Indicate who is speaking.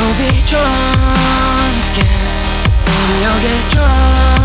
Speaker 1: I'll be drunk again. Maybe I'll get drunk